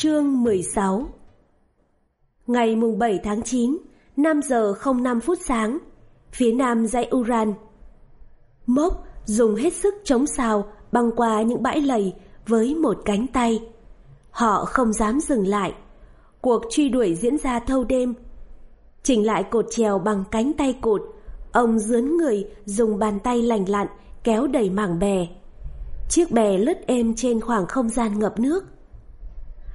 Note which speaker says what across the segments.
Speaker 1: Chương 16 Ngày mùng 7 tháng 9, 5 giờ 05 phút sáng, phía nam dãy Uran. Mốc dùng hết sức chống xào băng qua những bãi lầy với một cánh tay. Họ không dám dừng lại. Cuộc truy đuổi diễn ra thâu đêm. Chỉnh lại cột trèo bằng cánh tay cột, ông dướn người dùng bàn tay lành lặn kéo đẩy mảng bè. Chiếc bè lướt êm trên khoảng không gian ngập nước.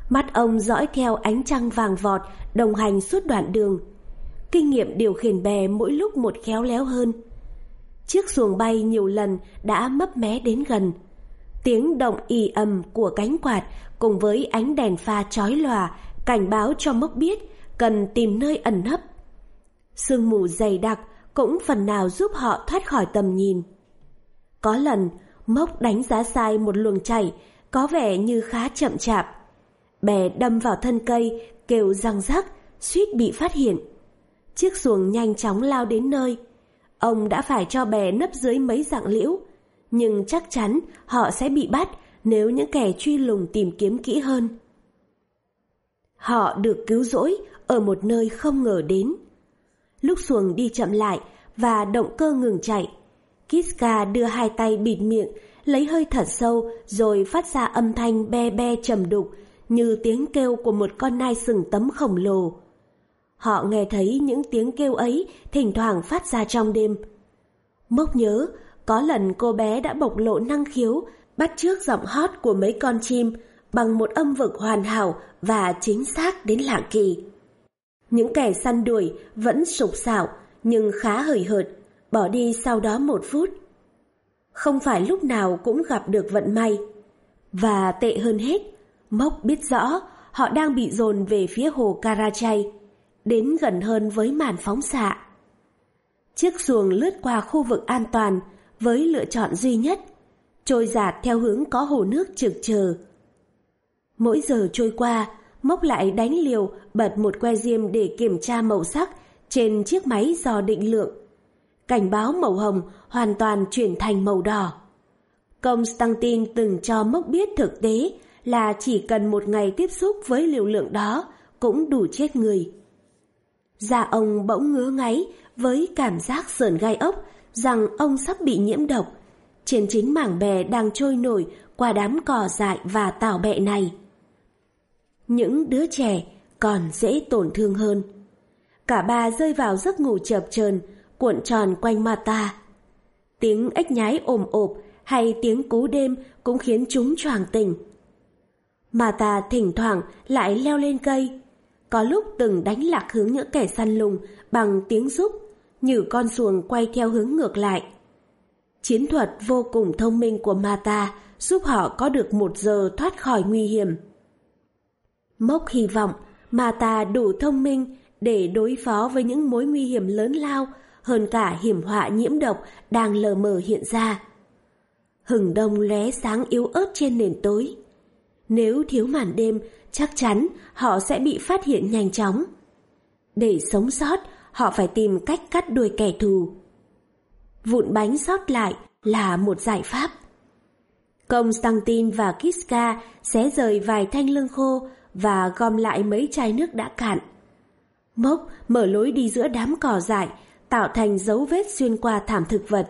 Speaker 1: Mắt ông dõi theo ánh trăng vàng vọt đồng hành suốt đoạn đường. Kinh nghiệm điều khiển bè mỗi lúc một khéo léo hơn. Chiếc xuồng bay nhiều lần đã mấp mé đến gần. Tiếng động ì ầm của cánh quạt cùng với ánh đèn pha chói lòa cảnh báo cho mốc biết cần tìm nơi ẩn nấp. Sương mù dày đặc cũng phần nào giúp họ thoát khỏi tầm nhìn. Có lần, mốc đánh giá sai một luồng chảy, có vẻ như khá chậm chạp. Bè đâm vào thân cây, kêu răng rắc, suýt bị phát hiện. Chiếc xuồng nhanh chóng lao đến nơi. Ông đã phải cho bè nấp dưới mấy dạng liễu, nhưng chắc chắn họ sẽ bị bắt nếu những kẻ truy lùng tìm kiếm kỹ hơn. Họ được cứu rỗi ở một nơi không ngờ đến. Lúc xuồng đi chậm lại và động cơ ngừng chạy, Kiska đưa hai tay bịt miệng, lấy hơi thật sâu rồi phát ra âm thanh be be trầm đục như tiếng kêu của một con nai sừng tấm khổng lồ. Họ nghe thấy những tiếng kêu ấy thỉnh thoảng phát ra trong đêm. Mốc nhớ, có lần cô bé đã bộc lộ năng khiếu, bắt chước giọng hót của mấy con chim bằng một âm vực hoàn hảo và chính xác đến lạ kỳ. Những kẻ săn đuổi vẫn sục sạo nhưng khá hời hợt, bỏ đi sau đó một phút. Không phải lúc nào cũng gặp được vận may. Và tệ hơn hết, Mốc biết rõ họ đang bị dồn về phía hồ Karachay, đến gần hơn với màn phóng xạ. Chiếc xuồng lướt qua khu vực an toàn với lựa chọn duy nhất, trôi giạt theo hướng có hồ nước trực chờ. Mỗi giờ trôi qua, Mốc lại đánh liều bật một que diêm để kiểm tra màu sắc trên chiếc máy dò định lượng. Cảnh báo màu hồng hoàn toàn chuyển thành màu đỏ. Constantine từng cho Mốc biết thực tế là chỉ cần một ngày tiếp xúc với liều lượng đó cũng đủ chết người. Da ông bỗng ngứa ngáy với cảm giác sờn gai ốc rằng ông sắp bị nhiễm độc trên chính mảng bè đang trôi nổi qua đám cỏ dại và tảo bẹ này. Những đứa trẻ còn dễ tổn thương hơn. Cả ba rơi vào giấc ngủ chập chờn, cuộn tròn quanh Mata. Tiếng ếch nhái ồm ộp hay tiếng cú đêm cũng khiến chúng choàng tỉnh. Mata thỉnh thoảng lại leo lên cây. Có lúc từng đánh lạc hướng những kẻ săn lùng bằng tiếng rúc, như con xuồng quay theo hướng ngược lại. Chiến thuật vô cùng thông minh của Mata giúp họ có được một giờ thoát khỏi nguy hiểm. Mốc hy vọng Mata đủ thông minh để đối phó với những mối nguy hiểm lớn lao hơn cả hiểm họa nhiễm độc đang lờ mờ hiện ra. Hừng đông lóe sáng yếu ớt trên nền tối. Nếu thiếu màn đêm, chắc chắn họ sẽ bị phát hiện nhanh chóng. Để sống sót, họ phải tìm cách cắt đuôi kẻ thù. Vụn bánh sót lại là một giải pháp. Constantine và Kiska sẽ rời vài thanh lương khô và gom lại mấy chai nước đã cạn. Mốc mở lối đi giữa đám cỏ dại, tạo thành dấu vết xuyên qua thảm thực vật.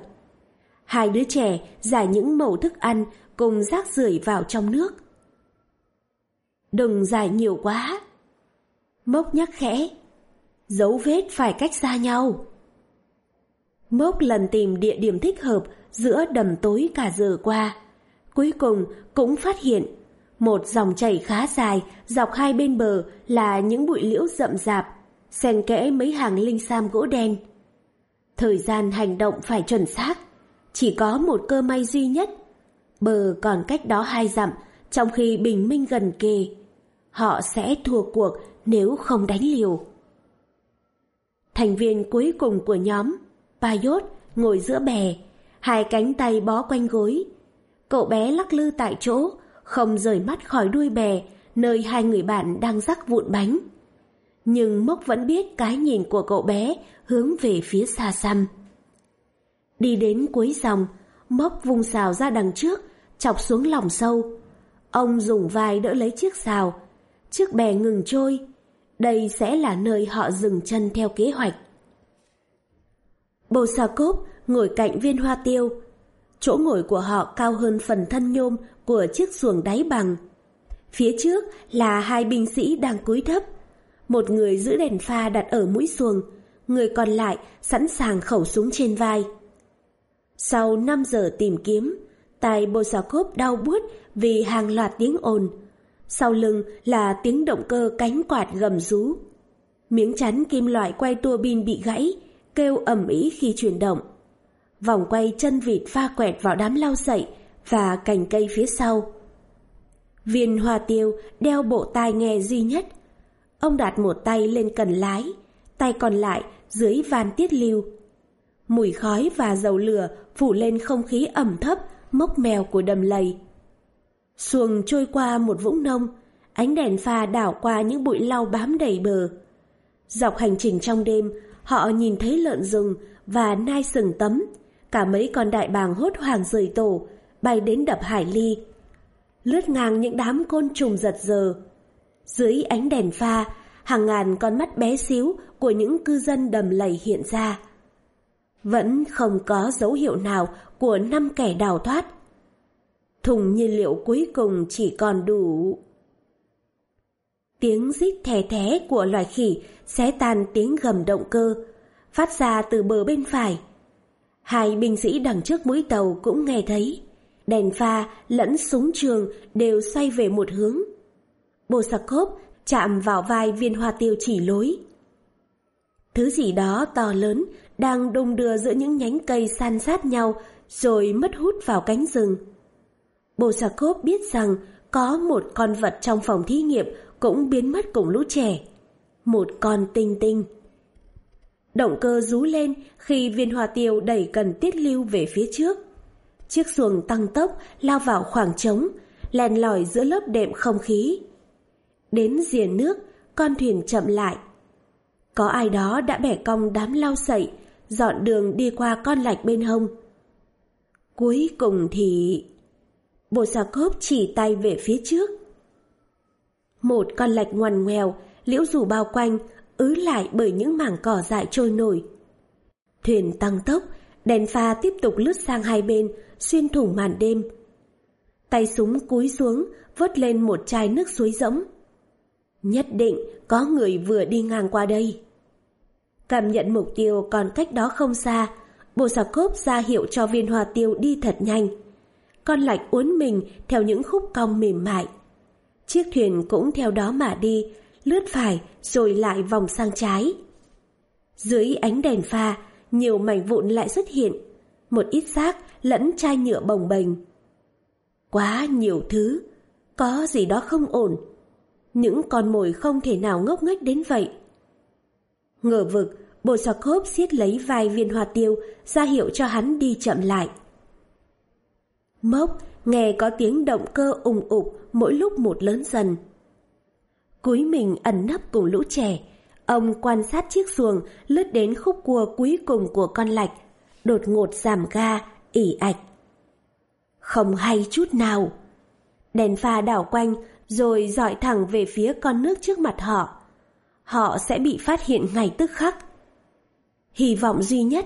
Speaker 1: Hai đứa trẻ giải những mẩu thức ăn cùng rác rưởi vào trong nước. Đừng dài nhiều quá. Mốc nhắc khẽ. Dấu vết phải cách xa nhau. Mốc lần tìm địa điểm thích hợp giữa đầm tối cả giờ qua. Cuối cùng cũng phát hiện một dòng chảy khá dài dọc hai bên bờ là những bụi liễu rậm rạp, xen kẽ mấy hàng linh sam gỗ đen. Thời gian hành động phải chuẩn xác, chỉ có một cơ may duy nhất. Bờ còn cách đó hai dặm, trong khi bình minh gần kề. Họ sẽ thua cuộc nếu không đánh liều. Thành viên cuối cùng của nhóm, Payot, ngồi giữa bè, hai cánh tay bó quanh gối. Cậu bé lắc lư tại chỗ, không rời mắt khỏi đuôi bè, nơi hai người bạn đang rắc vụn bánh. Nhưng Mốc vẫn biết cái nhìn của cậu bé hướng về phía xa xăm. Đi đến cuối dòng, Mốc vung xào ra đằng trước, chọc xuống lòng sâu. Ông dùng vai đỡ lấy chiếc xào chiếc bè ngừng trôi. Đây sẽ là nơi họ dừng chân theo kế hoạch. Bồ Sa Cốp ngồi cạnh viên hoa tiêu. Chỗ ngồi của họ cao hơn phần thân nhôm của chiếc xuồng đáy bằng. Phía trước là hai binh sĩ đang cúi thấp. Một người giữ đèn pha đặt ở mũi xuồng, người còn lại sẵn sàng khẩu súng trên vai. Sau 5 giờ tìm kiếm, tai Bosakov đau buốt vì hàng loạt tiếng ồn. Sau lưng là tiếng động cơ cánh quạt gầm rú. Miếng chắn kim loại quay tua bin bị gãy, kêu ầm ý khi chuyển động. Vòng quay chân vịt pha quẹt vào đám lau sậy và cành cây phía sau. Viên hoa tiêu đeo bộ tai nghe duy nhất. Ông đặt một tay lên cần lái, tay còn lại dưới van tiết lưu. Mùi khói và dầu lửa phủ lên không khí ẩm thấp, mốc mèo của đầm lầy. Xuồng trôi qua một vũng nông, ánh đèn pha đảo qua những bụi lau bám đầy bờ. Dọc hành trình trong đêm, họ nhìn thấy lợn rừng và nai sừng tấm, cả mấy con đại bàng hốt hoảng rời tổ, bay đến đập hải ly. Lướt ngang những đám côn trùng giật giờ. Dưới ánh đèn pha, hàng ngàn con mắt bé xíu của những cư dân đầm lầy hiện ra. Vẫn không có dấu hiệu nào của năm kẻ đào thoát. Thùng nhiên liệu cuối cùng chỉ còn đủ. Tiếng rít thè thé của loài khỉ xé tan tiếng gầm động cơ, phát ra từ bờ bên phải. Hai binh sĩ đằng trước mũi tàu cũng nghe thấy. Đèn pha lẫn súng trường đều xoay về một hướng. Bosakov chạm vào vai viên hoa tiêu chỉ lối. Thứ gì đó to lớn đang đung đưa giữa những nhánh cây san sát nhau rồi mất hút vào cánh rừng. Bosakov biết rằng có một con vật trong phòng thí nghiệm cũng biến mất cùng lũ trẻ. Một con tinh tinh. Động cơ rú lên khi viên hoa tiêu đẩy cần tiết lưu về phía trước. Chiếc xuồng tăng tốc lao vào khoảng trống, len lỏi giữa lớp đệm không khí. Đến rìa nước, con thuyền chậm lại. Có ai đó đã bẻ cong đám lau sậy, dọn đường đi qua con lạch bên hông. Cuối cùng thì... Bồ Sà cốp chỉ tay về phía trước. Một con lạch ngoằn ngoèo, liễu rủ bao quanh, ứ lại bởi những mảng cỏ dại trôi nổi. Thuyền tăng tốc, đèn pha tiếp tục lướt sang hai bên, xuyên thủng màn đêm. Tay súng cúi xuống, vớt lên một chai nước suối rỗng. Nhất định có người vừa đi ngang qua đây. Cảm nhận mục tiêu còn cách đó không xa, Bồ Sà Cốp ra hiệu cho viên hoa tiêu đi thật nhanh. Con lạch uốn mình theo những khúc cong mềm mại. Chiếc thuyền cũng theo đó mà đi, lướt phải rồi lại vòng sang trái. Dưới ánh đèn pha, nhiều mảnh vụn lại xuất hiện, một ít xác lẫn chai nhựa bồng bềnh. Quá nhiều thứ, có gì đó không ổn. Những con mồi không thể nào ngốc nghếch đến vậy. Ngờ vực, Bồ Sọc Hốp siết lấy vai viên hoa tiêu, ra hiệu cho hắn đi chậm lại. Mốc, nghe có tiếng động cơ ùng ục mỗi lúc một lớn dần. Cúi mình ẩn nấp cùng lũ trẻ, ông quan sát chiếc xuồng lướt đến khúc cua cuối cùng của con lạch, đột ngột giảm ga, ỉ ạch. Không hay chút nào. Đèn pha đảo quanh rồi dọi thẳng về phía con nước trước mặt họ. Họ sẽ bị phát hiện ngay tức khắc. Hy vọng duy nhất,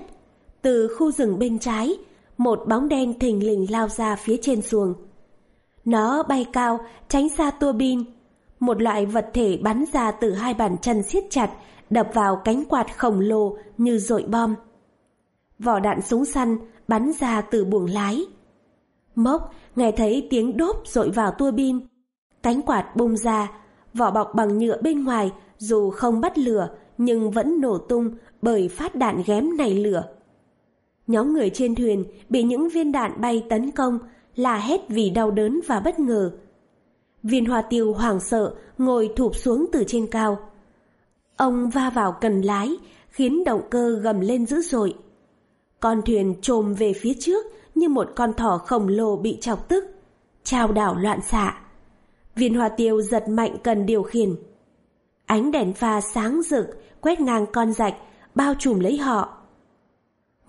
Speaker 1: từ khu rừng bên trái, một bóng đen thình lình lao ra phía trên xuồng. Nó bay cao, tránh xa tua bin. Một loại vật thể bắn ra từ hai bàn chân siết chặt, đập vào cánh quạt khổng lồ như dội bom. Vỏ đạn súng săn bắn ra từ buồng lái. Mốc nghe thấy tiếng đốp dội vào tua bin. Cánh quạt bung ra, vỏ bọc bằng nhựa bên ngoài dù không bắt lửa nhưng vẫn nổ tung bởi phát đạn ghém nảy lửa. Nhóm người trên thuyền bị những viên đạn bay tấn công, là hét vì đau đớn và bất ngờ. Viên hoa tiêu hoảng sợ ngồi thụp xuống từ trên cao. Ông va vào cần lái, khiến động cơ gầm lên dữ dội. Con thuyền trồm về phía trước như một con thỏ khổng lồ bị chọc tức, trao đảo loạn xạ. Viên hoa tiêu giật mạnh cần điều khiển. Ánh đèn pha sáng rực quét ngang con rạch, bao trùm lấy họ.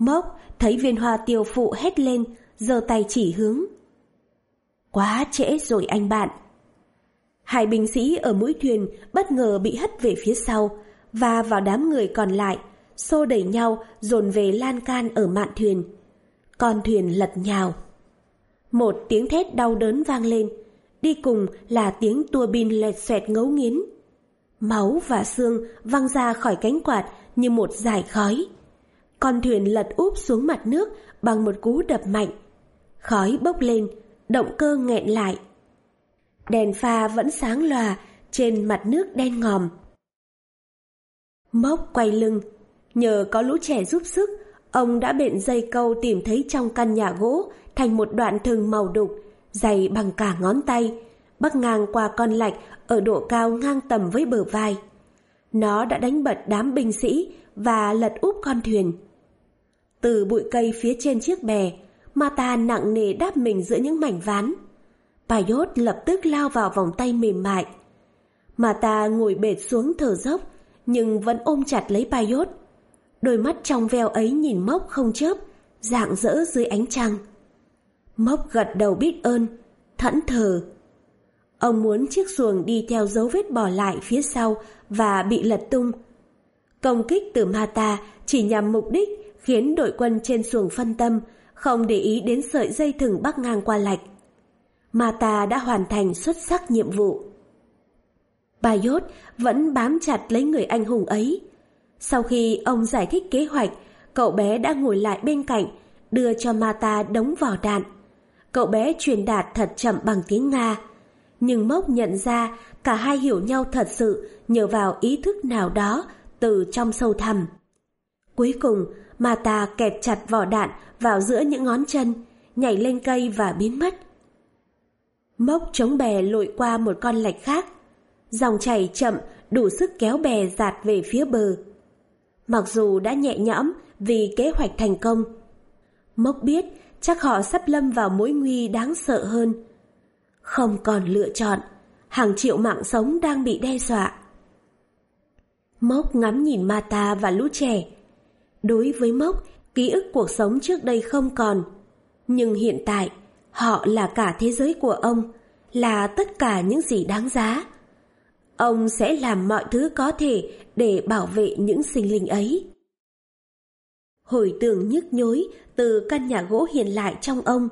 Speaker 1: Mốc thấy viên hoa tiêu phụ hét lên, giơ tay chỉ hướng. Quá trễ rồi anh bạn. Hai binh sĩ ở mũi thuyền bất ngờ bị hất về phía sau và vào đám người còn lại, xô đẩy nhau dồn về lan can ở mạn thuyền. Con thuyền lật nhào. Một tiếng thét đau đớn vang lên, đi cùng là tiếng tua bin lẹt xoẹt ngấu nghiến. Máu và xương văng ra khỏi cánh quạt như một dải khói. Con thuyền lật úp xuống mặt nước bằng một cú đập mạnh. Khói bốc lên, động cơ nghẹn lại. Đèn pha vẫn sáng lòa trên mặt nước đen ngòm. Mốc quay lưng, nhờ có lũ trẻ giúp sức, ông đã bện dây câu tìm thấy trong căn nhà gỗ thành một đoạn thừng màu đục, dày bằng cả ngón tay, bắc ngang qua con lạch ở độ cao ngang tầm với bờ vai. Nó đã đánh bật đám binh sĩ và lật úp con thuyền. Từ bụi cây phía trên chiếc bè, Mata nặng nề đáp mình giữa những mảnh ván. Paiốt lập tức lao vào vòng tay mềm mại. Mata ngồi bệt xuống thở dốc, nhưng vẫn ôm chặt lấy Paiốt. Đôi mắt trong veo ấy nhìn Mốc không chớp, dạng dỡ dưới ánh trăng. Mốc gật đầu biết ơn, thẫn thờ. Ông muốn chiếc xuồng đi theo dấu vết bỏ lại phía sau và bị lật tung. Công kích từ Mata chỉ nhằm mục đích khiến đội quân trên xuồng phân tâm, không để ý đến sợi dây thừng bắc ngang qua lạch. Mata đã hoàn thành xuất sắc nhiệm vụ. Bayot vẫn bám chặt lấy người anh hùng ấy. Sau khi ông giải thích kế hoạch, cậu bé đã ngồi lại bên cạnh, đưa cho Mata đống vỏ đạn. Cậu bé truyền đạt thật chậm bằng tiếng Nga. Nhưng Mốc nhận ra cả hai hiểu nhau thật sự nhờ vào ý thức nào đó từ trong sâu thẳm. Cuối cùng, Mata kẹp chặt vỏ đạn vào giữa những ngón chân, nhảy lên cây và biến mất. Mốc chống bè lội qua một con lạch khác. Dòng chảy chậm đủ sức kéo bè giạt về phía bờ. Mặc dù đã nhẹ nhõm vì kế hoạch thành công. Mốc biết chắc họ sắp lâm vào mối nguy đáng sợ hơn. Không còn lựa chọn, hàng triệu mạng sống đang bị đe dọa. Mốc ngắm nhìn Mata và lũ trẻ. Đối với Mốc, ký ức cuộc sống trước đây không còn. Nhưng hiện tại, họ là cả thế giới của ông, là tất cả những gì đáng giá. Ông sẽ làm mọi thứ có thể để bảo vệ những sinh linh ấy. Hồi tưởng nhức nhối từ căn nhà gỗ hiện lại trong ông.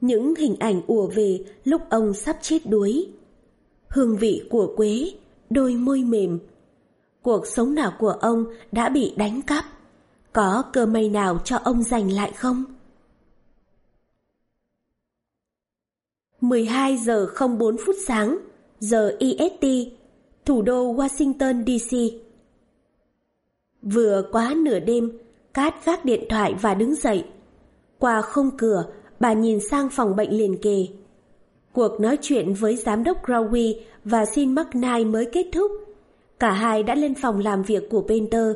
Speaker 1: Những hình ảnh ùa về lúc ông sắp chết đuối. Hương vị của quế, đôi môi mềm. Cuộc sống nào của ông đã bị đánh cắp. Có cơ may nào cho ông giành lại không? 12 giờ 04 phút sáng, giờ EST, thủ đô Washington DC. Vừa quá nửa đêm, Cát gác điện thoại và đứng dậy. Qua không cửa, bà nhìn sang phòng bệnh liền kề. Cuộc nói chuyện với giám đốc Crowley và Sin McKnight mới kết thúc. Cả hai đã lên phòng làm việc của Painter,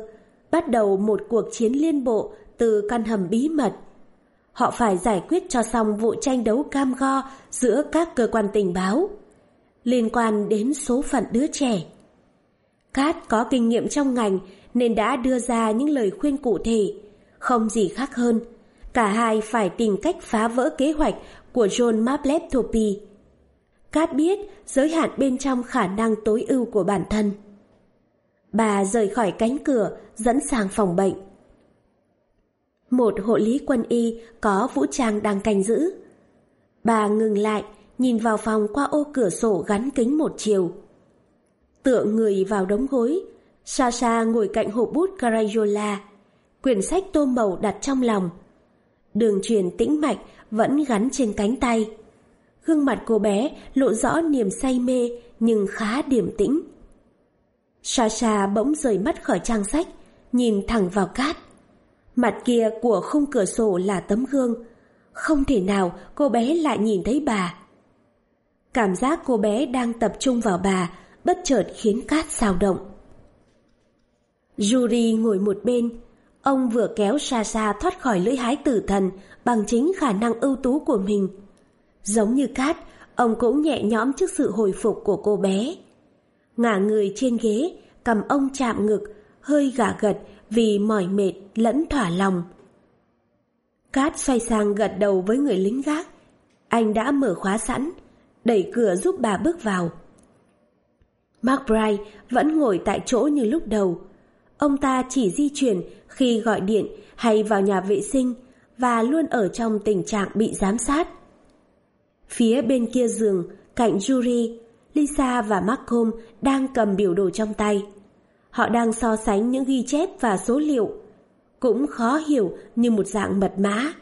Speaker 1: bắt đầu một cuộc chiến liên bộ từ căn hầm bí mật. Họ phải giải quyết cho xong vụ tranh đấu cam go giữa các cơ quan tình báo liên quan đến số phận đứa trẻ. Cát có kinh nghiệm trong ngành nên đã đưa ra những lời khuyên cụ thể, không gì khác hơn. Cả hai phải tìm cách phá vỡ kế hoạch của John Mapletopy. Cát biết giới hạn bên trong khả năng tối ưu của bản thân. Bà rời khỏi cánh cửa, dẫn sang phòng bệnh. Một hộ lý quân y có vũ trang đang canh giữ. Bà ngừng lại, nhìn vào phòng qua ô cửa sổ gắn kính một chiều. Tựa người vào đống gối, Sasha ngồi cạnh hộp bút Carayola, quyển sách tô màu đặt trong lòng. Đường truyền tĩnh mạch vẫn gắn trên cánh tay. Gương mặt cô bé lộ rõ niềm say mê nhưng khá điềm tĩnh. Sasha bỗng rời mắt khỏi trang sách, nhìn thẳng vào cát. Mặt kia của khung cửa sổ là tấm gương. Không thể nào cô bé lại nhìn thấy bà. Cảm giác cô bé đang tập trung vào bà bất chợt khiến cát xào động. Yuri ngồi một bên, ông vừa kéo Sasha thoát khỏi lưỡi hái tử thần bằng chính khả năng ưu tú của mình. Giống như cát, ông cũng nhẹ nhõm trước sự hồi phục của cô bé. Ngả người trên ghế, cầm ông chạm ngực, hơi gả gật vì mỏi mệt lẫn thỏa lòng. Cát xoay sang gật đầu với người lính gác. Anh đã mở khóa sẵn, đẩy cửa giúp bà bước vào. McBride vẫn ngồi tại chỗ như lúc đầu. Ông ta chỉ di chuyển khi gọi điện hay vào nhà vệ sinh và luôn ở trong tình trạng bị giám sát. Phía bên kia giường, cạnh Yuri, Lisa và Malcolm đang cầm biểu đồ trong tay. Họ đang so sánh những ghi chép và số liệu, cũng khó hiểu như một dạng mật mã.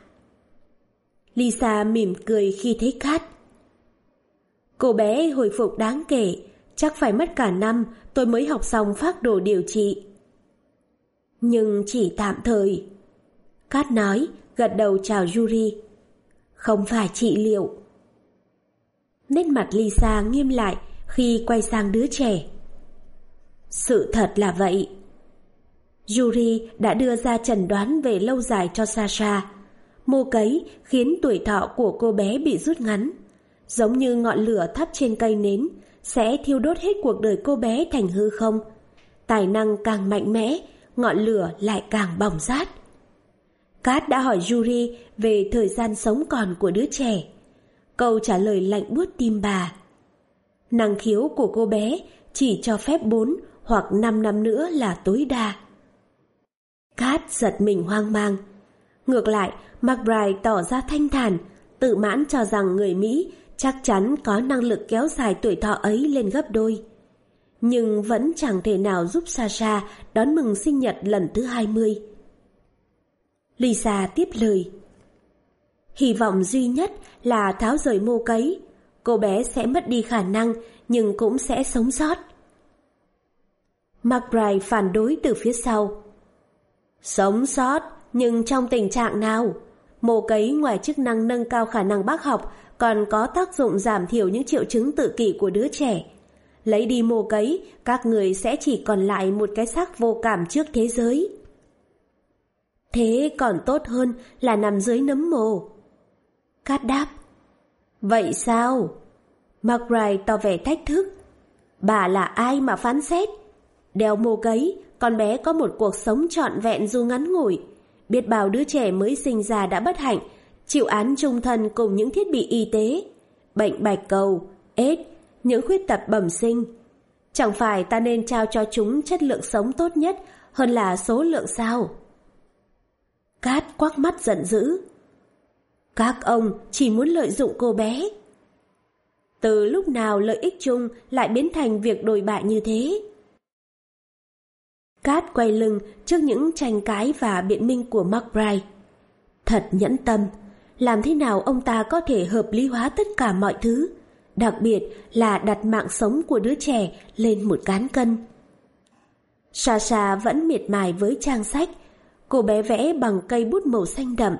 Speaker 1: Lisa mỉm cười khi thấy Kat. Cô bé hồi phục đáng kể, chắc phải mất cả năm tôi mới học xong phác đồ điều trị. Nhưng chỉ tạm thời. Cát nói, gật đầu chào Yuri. Không phải trị liệu. Nét mặt Lisa nghiêm lại khi quay sang đứa trẻ. Sự thật là vậy. Yuri đã đưa ra chẩn đoán về lâu dài cho Sasha. Mô cấy khiến tuổi thọ của cô bé bị rút ngắn. Giống như ngọn lửa thắp trên cây nến, sẽ thiêu đốt hết cuộc đời cô bé thành hư không. Tài năng càng mạnh mẽ, ngọn lửa lại càng bỏng rát. Cát đã hỏi Yuri về thời gian sống còn của đứa trẻ. Câu trả lời lạnh buốt tim bà. Năng khiếu của cô bé chỉ cho phép 4 hoặc 5 năm nữa là tối đa. Cát giật mình hoang mang. Ngược lại, McBride tỏ ra thanh thản, tự mãn cho rằng người Mỹ chắc chắn có năng lực kéo dài tuổi thọ ấy lên gấp đôi. Nhưng vẫn chẳng thể nào giúp Sasha đón mừng sinh nhật lần thứ 20. Lisa tiếp lời. Hy vọng duy nhất là tháo rời mô cấy. Cô bé sẽ mất đi khả năng nhưng cũng sẽ sống sót. McBride phản đối từ phía sau. Sống sót, nhưng trong tình trạng nào? Mô cấy ngoài chức năng nâng cao khả năng bác học còn có tác dụng giảm thiểu những triệu chứng tự kỷ của đứa trẻ. Lấy đi mô cấy, các người sẽ chỉ còn lại một cái xác vô cảm trước thế giới. Thế còn tốt hơn là nằm dưới nấm mồ. Cát đáp. Vậy sao? McBride tỏ vẻ thách thức. Bà là ai mà phán xét? Đeo mồ cấy, con bé có một cuộc sống trọn vẹn dù ngắn ngủi. Biết bao đứa trẻ mới sinh ra đã bất hạnh, chịu án trung thân cùng những thiết bị y tế, bệnh bạch cầu, ết, những khuyết tật bẩm sinh. Chẳng phải ta nên trao cho chúng chất lượng sống tốt nhất hơn là số lượng sao? Cát quắc mắt giận dữ. Các ông chỉ muốn lợi dụng cô bé. Từ lúc nào lợi ích chung lại biến thành việc đồi bại như thế? Cát quay lưng trước những tranh cãi và biện minh của McBride. Thật nhẫn tâm, làm thế nào ông ta có thể hợp lý hóa tất cả mọi thứ, đặc biệt là đặt mạng sống của đứa trẻ lên một cán cân. Sasha vẫn miệt mài với trang sách, cô bé vẽ bằng cây bút màu xanh đậm.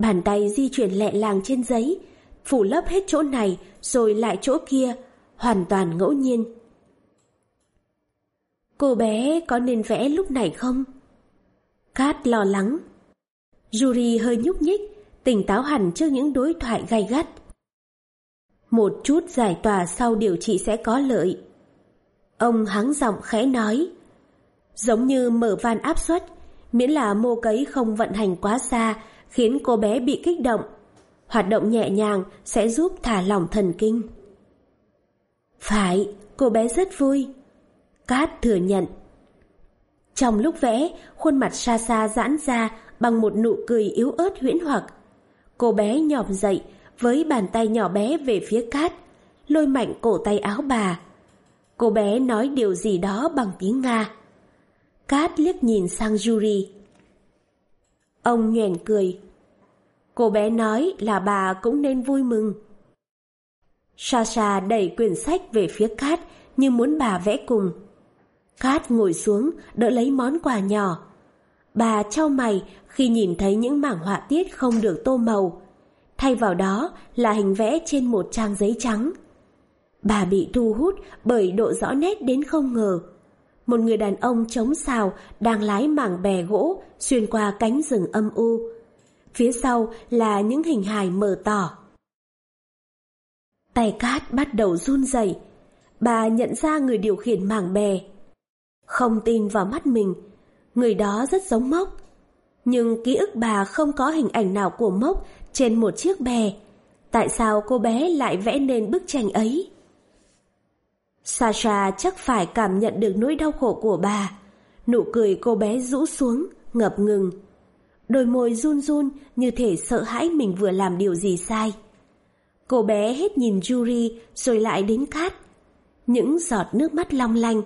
Speaker 1: Bàn tay di chuyển lẹ làng trên giấy, phủ lấp hết chỗ này rồi lại chỗ kia, hoàn toàn ngẫu nhiên. Cô bé có nên vẽ lúc này không? Cát lo lắng. Yuri hơi nhúc nhích, tỉnh táo hẳn trước những đối thoại gay gắt. Một chút giải tỏa sau điều trị sẽ có lợi. Ông hắng giọng khẽ nói. Giống như mở van áp suất, miễn là mô cấy không vận hành quá xa, khiến cô bé bị kích động. Hoạt động nhẹ nhàng sẽ giúp thả lỏng thần kinh. Phải, cô bé rất vui. Cát thừa nhận. Trong lúc vẽ, khuôn mặt xa xa giãn ra bằng một nụ cười yếu ớt huyễn hoặc. Cô bé nhòm dậy với bàn tay nhỏ bé về phía cát, lôi mạnh cổ tay áo bà. Cô bé nói điều gì đó bằng tiếng Nga. Cát liếc nhìn sang Yuri. Ông nhoẻn cười. Cô bé nói là bà cũng nên vui mừng. Sasha đẩy quyển sách về phía Cát như muốn bà vẽ cùng. Cát ngồi xuống, đỡ lấy món quà nhỏ. Bà trao mày khi nhìn thấy những mảng họa tiết không được tô màu. Thay vào đó là hình vẽ trên một trang giấy trắng. Bà bị thu hút bởi độ rõ nét đến không ngờ. Một người đàn ông chống xào đang lái mảng bè gỗ, xuyên qua cánh rừng âm u. Phía sau là những hình hài mờ tỏ. Tay cát bắt đầu run rẩy. Bà nhận ra người điều khiển mảng bè không tin vào mắt mình. Người đó rất giống Mốc. Nhưng ký ức bà không có hình ảnh nào của Mốc trên một chiếc bè. Tại sao cô bé lại vẽ nên bức tranh ấy? Sasha chắc phải cảm nhận được nỗi đau khổ của bà. Nụ cười cô bé rũ xuống, ngập ngừng. Đôi môi run run như thể sợ hãi mình vừa làm điều gì sai. Cô bé hết nhìn Yuri rồi lại đến Cát. Những giọt nước mắt long lanh.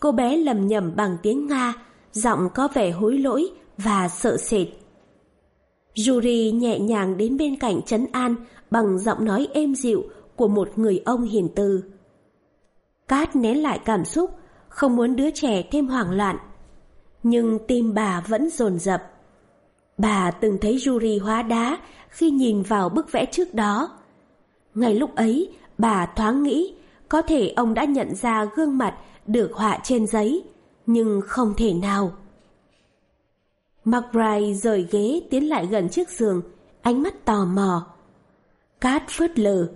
Speaker 1: Cô bé lầm nhầm bằng tiếng Nga, giọng có vẻ hối lỗi và sợ sệt. Yuri nhẹ nhàng đến bên cạnh trấn an bằng giọng nói êm dịu của một người ông hiền từ. Cát nén lại cảm xúc, không muốn đứa trẻ thêm hoảng loạn. Nhưng tim bà vẫn dồn dập. Bà từng thấy Yuri hóa đá khi nhìn vào bức vẽ trước đó. Ngay lúc ấy, bà thoáng nghĩ có thể ông đã nhận ra gương mặt được họa trên giấy, nhưng không thể nào. McBride rời ghế tiến lại gần chiếc giường, ánh mắt tò mò. Cát phớt lờ,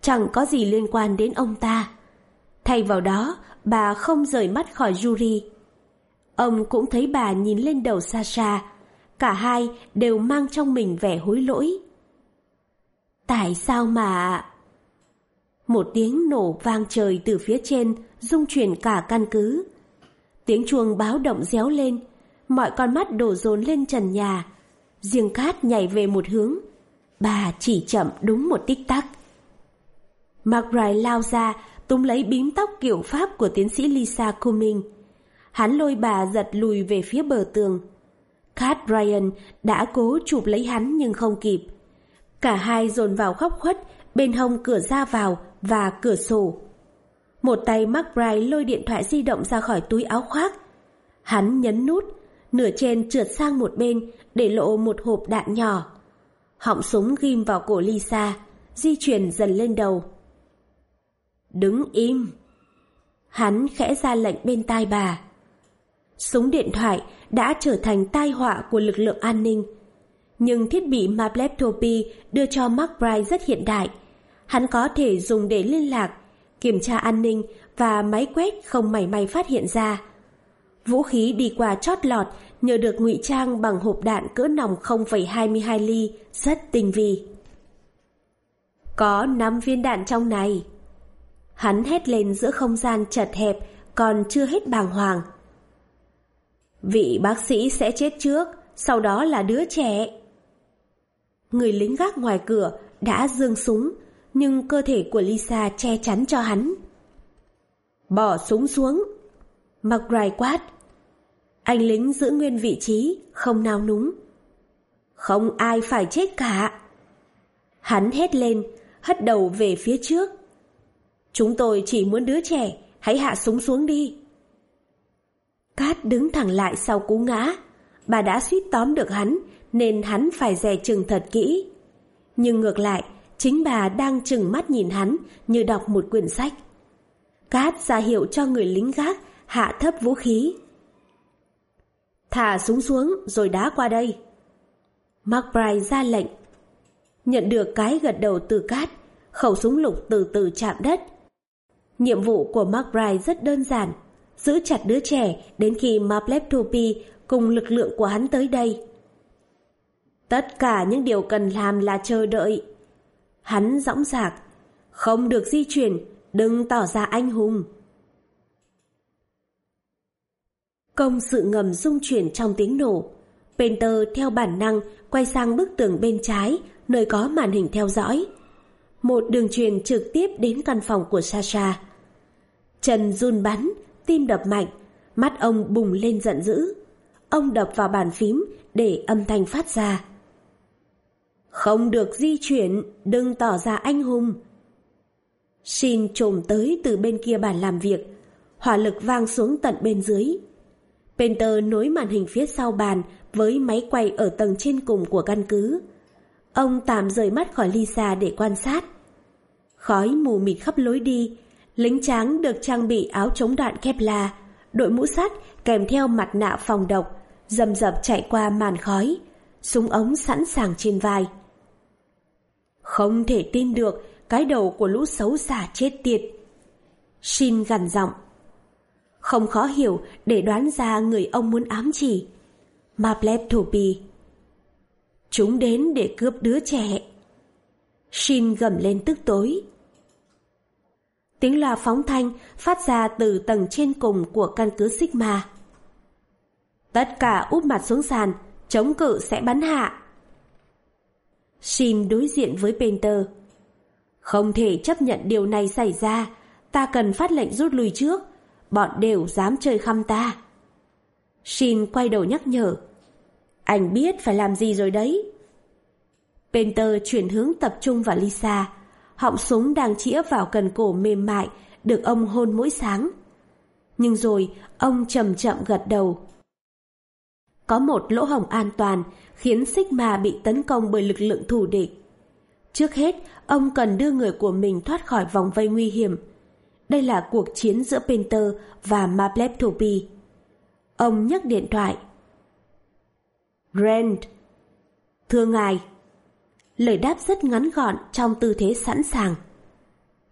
Speaker 1: chẳng có gì liên quan đến ông ta. Thay vào đó, bà không rời mắt khỏi Yuri. Ông cũng thấy bà nhìn lên đầu Sasha, cả hai đều mang trong mình vẻ hối lỗi. Tại sao mà... Một tiếng nổ vang trời từ phía trên, rung chuyển cả căn cứ. Tiếng chuông báo động réo lên, mọi con mắt đổ dồn lên trần nhà. Riêng cát nhảy về một hướng. Bà chỉ chậm đúng một tích tắc. McBride lao ra, túm lấy bím tóc kiểu Pháp của tiến sĩ Lisa Cumming. Hắn lôi bà giật lùi về phía bờ tường. Cat Bryan đã cố chụp lấy hắn nhưng không kịp. Cả hai dồn vào khóc khuất bên hông cửa ra vào và cửa sổ. Một tay McBride lôi điện thoại di động ra khỏi túi áo khoác. Hắn nhấn nút, nửa trên trượt sang một bên để lộ một hộp đạn nhỏ. Họng súng ghim vào cổ Lisa, di chuyển dần lên đầu. Đứng im. Hắn khẽ ra lệnh bên tai bà. Súng điện thoại đã trở thành tai họa của lực lượng an ninh. Nhưng thiết bị mà đưa cho McBride rất hiện đại. Hắn có thể dùng để liên lạc, kiểm tra an ninh và máy quét không mảy may phát hiện ra. Vũ khí đi qua chót lọt nhờ được ngụy trang bằng hộp đạn cỡ nòng 0,22 ly, rất tinh vi. Có 5 viên đạn trong này. Hắn hét lên giữa không gian chật hẹp, còn chưa hết bàng hoàng. Vị bác sĩ sẽ chết trước, sau đó là đứa trẻ. Người lính gác ngoài cửa đã dương súng, nhưng cơ thể của Lisa che chắn cho hắn. Bỏ súng xuống. McBride quát. Anh lính giữ nguyên vị trí, không nao núng. Không ai phải chết cả. Hắn hét lên, hất đầu về phía trước. Chúng tôi chỉ muốn đứa trẻ, hãy hạ súng xuống đi. Cát đứng thẳng lại sau cú ngã. Bà đã suýt tóm được hắn, nên hắn phải dè chừng thật kỹ. Nhưng ngược lại, chính bà đang chừng mắt nhìn hắn như đọc một quyển sách. Cát ra hiệu cho người lính gác hạ thấp vũ khí. Thả súng xuống rồi đá qua đây. McBride ra lệnh. Nhận được cái gật đầu từ Cát, khẩu súng lục từ từ chạm đất. Nhiệm vụ của McBride rất đơn giản, giữ chặt đứa trẻ đến khi Mapleptopi cùng lực lượng của hắn tới đây. Tất cả những điều cần làm là chờ đợi. Hắn dõng dạc, không được di chuyển, đừng tỏ ra anh hùng. Công sự ngầm rung chuyển trong tiếng nổ. Penter theo bản năng quay sang bức tường bên trái, nơi có màn hình theo dõi. Một đường truyền trực tiếp đến căn phòng của Sasha. Chân run bắn, tim đập mạnh, mắt ông bùng lên giận dữ. Ông đập vào bàn phím để âm thanh phát ra. Không được di chuyển, đừng tỏ ra anh hùng. Shin trồm tới từ bên kia bàn làm việc, hỏa lực vang xuống tận bên dưới. Penter nối màn hình phía sau bàn với máy quay ở tầng trên cùng của căn cứ. Ông tạm rời mắt khỏi Lisa để quan sát. Khói mù mịt khắp lối đi, lính tráng được trang bị áo chống đạn Kevlar, đội mũ sắt kèm theo mặt nạ phòng độc, dầm dập chạy qua màn khói, súng ống sẵn sàng trên vai. Không thể tin được cái đầu của lũ xấu xa chết tiệt. Shin gằn giọng. Không khó hiểu để đoán ra người ông muốn ám chỉ. Mapleptopi. Chúng đến để cướp đứa trẻ. Shin gầm lên tức tối tiếng loa phóng thanh phát ra từ tầng trên cùng của căn cứ Sigma. Tất cả úp mặt xuống sàn, chống cự sẽ bắn hạ. Shin đối diện với Painter. Không thể chấp nhận điều này xảy ra, ta cần phát lệnh rút lui trước, bọn đều dám chơi khăm ta. Shin quay đầu nhắc nhở. Anh biết phải làm gì rồi đấy. Painter chuyển hướng tập trung vào Lisa, họng súng đang chĩa vào cần cổ mềm mại, được ông hôn mỗi sáng. Nhưng rồi, ông chậm chậm gật đầu. Có một lỗ hổng an toàn khiến Sigma bị tấn công bởi lực lượng thù địch. Trước hết, ông cần đưa người của mình thoát khỏi vòng vây nguy hiểm. Đây là cuộc chiến giữa Penter và Mapleptopy. Ông nhấc điện thoại. Rand. Thưa ngài. Lời đáp rất ngắn gọn trong tư thế sẵn sàng.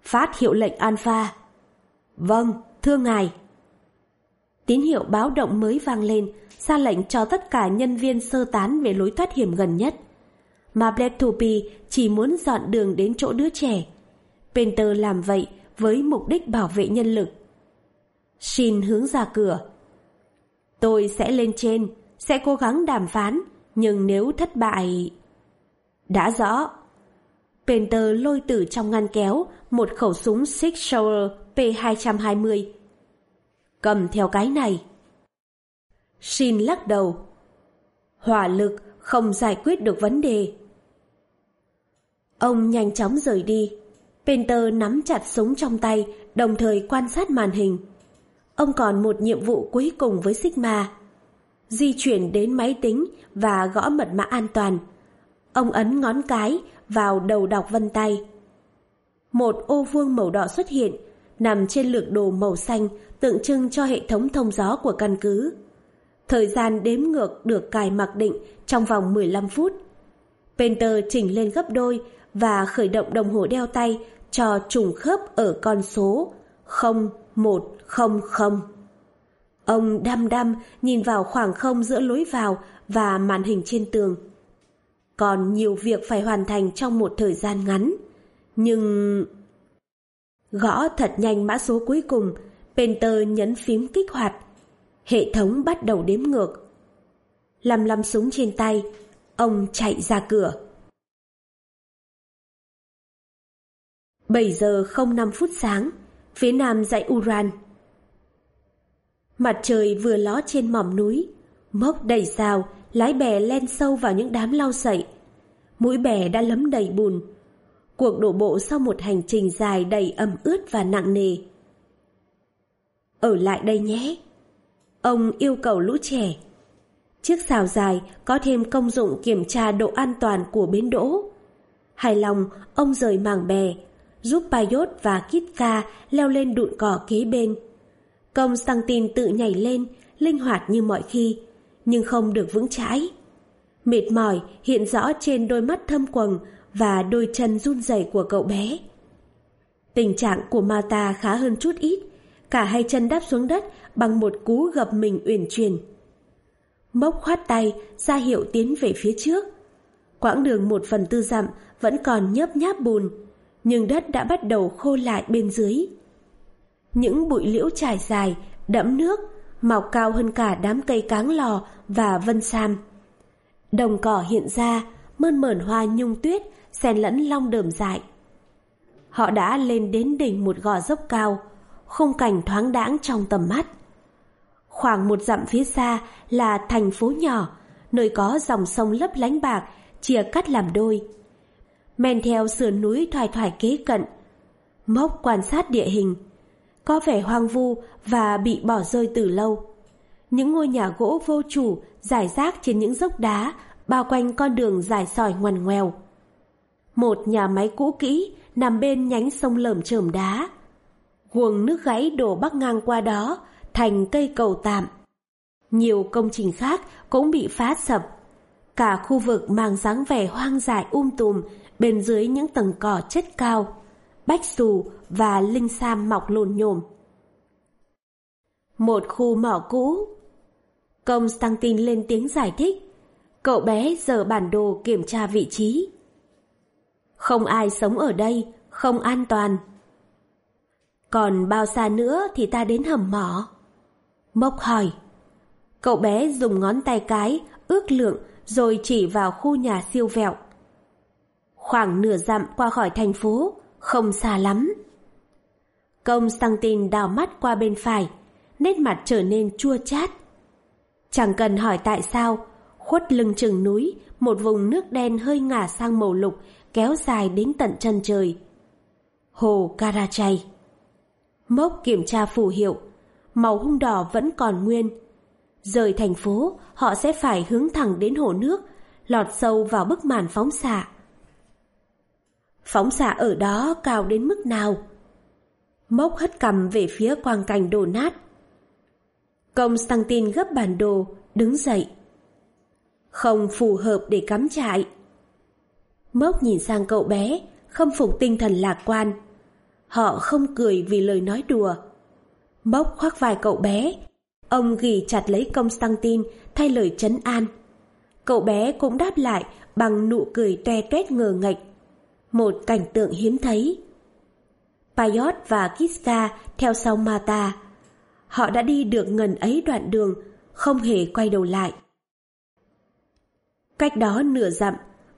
Speaker 1: Phát hiệu lệnh Alpha. Vâng, thưa ngài. Tín hiệu báo động mới vang lên, ra lệnh cho tất cả nhân viên sơ tán về lối thoát hiểm gần nhất. Mà Blethupi chỉ muốn dọn đường đến chỗ đứa trẻ. Penter làm vậy với mục đích bảo vệ nhân lực. Shin hướng ra cửa. Tôi sẽ lên trên, sẽ cố gắng đàm phán, nhưng nếu thất bại... Đã rõ. Penter lôi từ trong ngăn kéo một khẩu súng Six Shower P220. Cầm theo cái này. Shin lắc đầu. Hỏa lực không giải quyết được vấn đề. Ông nhanh chóng rời đi. Penter nắm chặt súng trong tay, đồng thời quan sát màn hình. Ông còn một nhiệm vụ cuối cùng với Sigma. Di chuyển đến máy tính và gõ mật mã an toàn. Ông ấn ngón cái vào đầu đọc vân tay. Một ô vuông màu đỏ xuất hiện, nằm trên lược đồ màu xanh tượng trưng cho hệ thống thông gió của căn cứ. Thời gian đếm ngược được cài mặc định trong vòng 15 phút. Penter chỉnh lên gấp đôi và khởi động đồng hồ đeo tay cho trùng khớp ở con số 0100. Ông đăm đăm nhìn vào khoảng không giữa lối vào và màn hình trên tường. Còn nhiều việc phải hoàn thành trong một thời gian ngắn. Nhưng... Gõ thật nhanh mã số cuối cùng, Penter nhấn phím kích hoạt. Hệ thống bắt đầu đếm ngược. Lăm lăm súng trên tay, ông chạy ra cửa. 7 giờ 05 phút sáng, phía nam dãy Uran. Mặt trời vừa ló trên mỏm núi, mốc đầy sao, lái bè len sâu vào những đám lau sậy. Mũi bè đã lấm đầy bùn. Cuộc đổ bộ sau một hành trình dài đầy ẩm ướt và nặng nề. Ở lại đây nhé. Ông yêu cầu lũ trẻ. Chiếc xào dài có thêm công dụng kiểm tra độ an toàn của bến đỗ. Hài lòng, ông rời màng bè, giúp Payot và Kitka leo lên đụn cỏ kế bên. Công sang tin tự nhảy lên, linh hoạt như mọi khi, nhưng không được vững chãi. Mệt mỏi hiện rõ trên đôi mắt thâm quầng và đôi chân run rẩy của cậu bé. Tình trạng của Mata khá hơn chút ít, cả hai chân đáp xuống đất bằng một cú gập mình uyển chuyển. Mốc khoát tay ra hiệu tiến về phía trước. Quãng đường một phần tư dặm vẫn còn nhớp nháp bùn, nhưng đất đã bắt đầu khô lại bên dưới. Những bụi liễu trải dài, đẫm nước, mọc cao hơn cả đám cây cáng lò và vân sam. Đồng cỏ hiện ra, mơn mởn hoa nhung tuyết, xen lẫn long đờm dại. Họ đã lên đến đỉnh một gò dốc cao, khung cảnh thoáng đãng trong tầm mắt. Khoảng một dặm phía xa là thành phố nhỏ, nơi có dòng sông lấp lánh bạc, chia cắt làm đôi. Men theo sườn núi thoải thoải kế cận, mốc quan sát địa hình, có vẻ hoang vu và bị bỏ rơi từ lâu. Những ngôi nhà gỗ vô chủ rải rác trên những dốc đá bao quanh con đường dài sỏi ngoằn ngoèo. Một nhà máy cũ kỹ nằm bên nhánh sông lởm chởm đá. Guồng nước gãy đổ bắc ngang qua đó thành cây cầu tạm. Nhiều công trình khác cũng bị phá sập. Cả khu vực mang dáng vẻ hoang dại um tùm bên dưới những tầng cỏ chất cao, bách xù và linh sam mọc lồn nhồm. Một khu mỏ cũ. Công Stantin lên tiếng giải thích. Cậu bé giờ bản đồ kiểm tra vị trí. Không ai sống ở đây, không an toàn. Còn bao xa nữa thì ta đến hầm mỏ? Mốc hỏi. Cậu bé dùng ngón tay cái, ước lượng rồi chỉ vào khu nhà siêu vẹo. Khoảng nửa dặm qua khỏi thành phố, không xa lắm. Công Stantin đào mắt qua bên phải, nét mặt trở nên chua chát. Chẳng cần hỏi tại sao, khuất lưng chừng núi, một vùng nước đen hơi ngả sang màu lục, kéo dài đến tận chân trời. Hồ Karachay Mốc kiểm tra phù hiệu, màu hung đỏ vẫn còn nguyên. Rời thành phố, họ sẽ phải hướng thẳng đến hồ nước, lọt sâu vào bức màn phóng xạ. Phóng xạ ở đó cao đến mức nào? Mốc hất cầm về phía quang cảnh đổ nát. Công Stantin gấp bản đồ, đứng dậy. Không phù hợp để cắm trại. Mốc nhìn sang cậu bé, khâm phục tinh thần lạc quan. Họ không cười vì lời nói đùa. Mốc khoác vai cậu bé. Ông ghi chặt lấy công Stantin thay lời chấn an. Cậu bé cũng đáp lại bằng nụ cười toe toét ngờ ngạch. Một cảnh tượng hiếm thấy. Payot và Kiska theo sau Mata. Họ đã đi được ngần ấy đoạn đường, không hề quay đầu lại. Cách đó nửa dặm,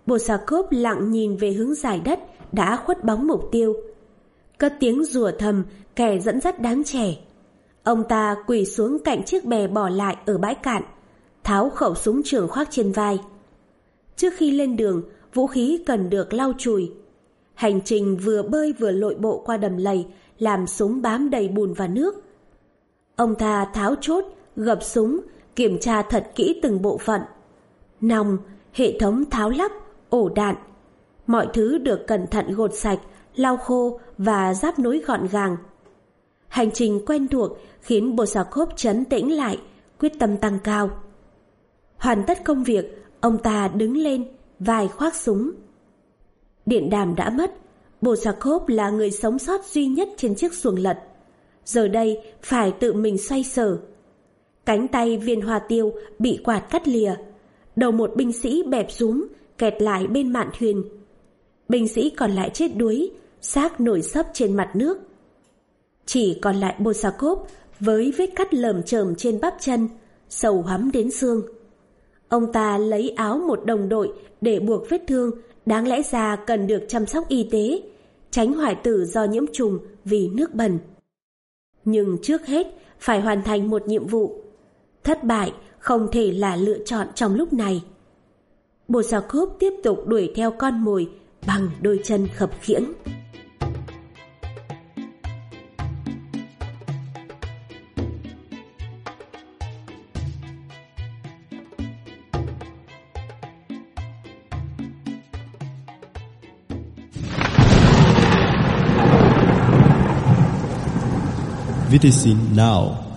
Speaker 1: Bosakov lặng nhìn về hướng giải đất đã khuất bóng mục tiêu. Cất tiếng rùa thầm, kẻ dẫn dắt đáng trẻ. Ông ta quỳ xuống cạnh chiếc bè bỏ lại ở bãi cạn, tháo khẩu súng trường khoác trên vai. Trước khi lên đường, vũ khí cần được lau chùi. Hành trình vừa bơi vừa lội bộ qua đầm lầy, làm súng bám đầy bùn và nước. Ông ta tháo chốt, gập súng, kiểm tra thật kỹ từng bộ phận. Nòng, hệ thống tháo lắp, ổ đạn. Mọi thứ được cẩn thận gột sạch, lau khô và giáp nối gọn gàng. Hành trình quen thuộc khiến Bosakov chấn tĩnh lại, quyết tâm tăng cao. Hoàn tất công việc, ông ta đứng lên, vai khoác súng. Điện đàm đã mất, Bosakov là người sống sót duy nhất trên chiếc xuồng lật. Giờ đây phải tự mình xoay sở. Cánh tay viên hoa tiêu bị quạt cắt lìa. Đầu một binh sĩ bẹp rúm, kẹt lại bên mạn thuyền. Binh sĩ còn lại chết đuối, xác nổi sấp trên mặt nước. Chỉ còn lại Bosakov với vết cắt lởm chởm trên bắp chân, sầu hắm đến xương. Ông ta lấy áo một đồng đội để buộc vết thương, đáng lẽ ra cần được chăm sóc y tế, tránh hoại tử do nhiễm trùng vì nước bẩn. Nhưng trước hết, phải hoàn thành một nhiệm vụ. Thất bại không thể là lựa chọn trong lúc này. Bosakov tiếp tục đuổi theo con mồi bằng đôi chân khập khiễng.
Speaker 2: inhabiting now.